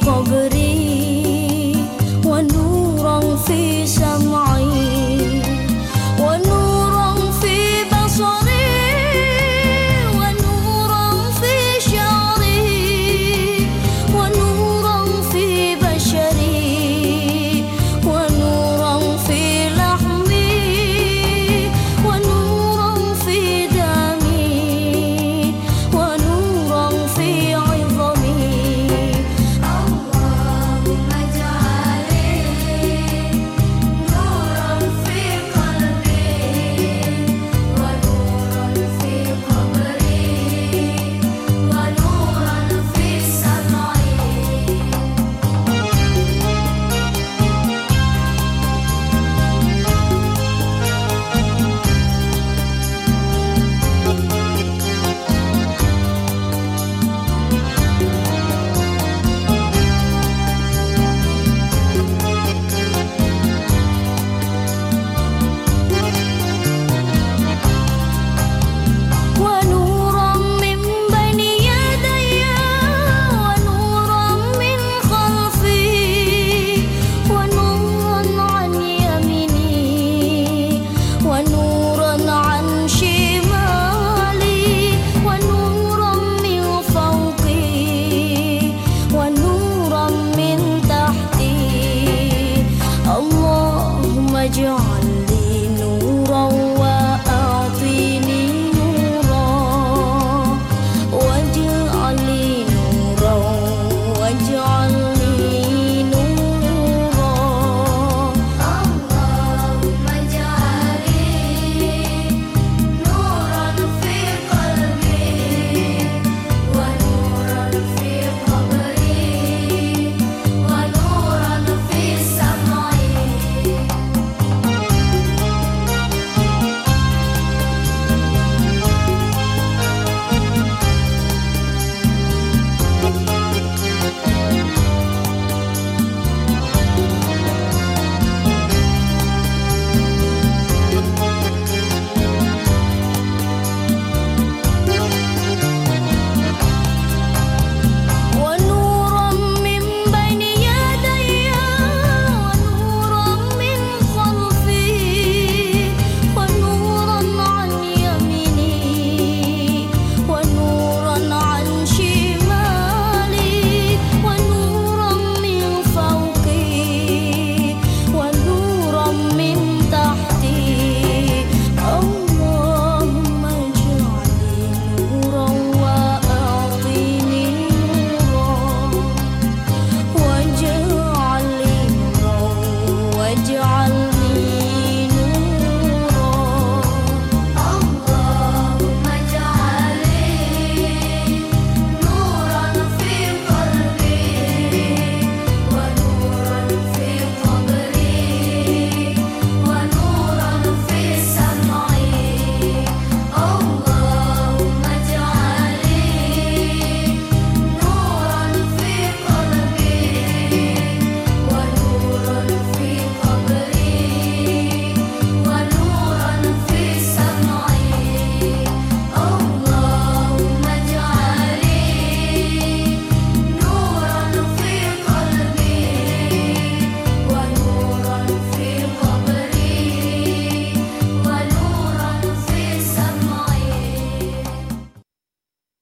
you're.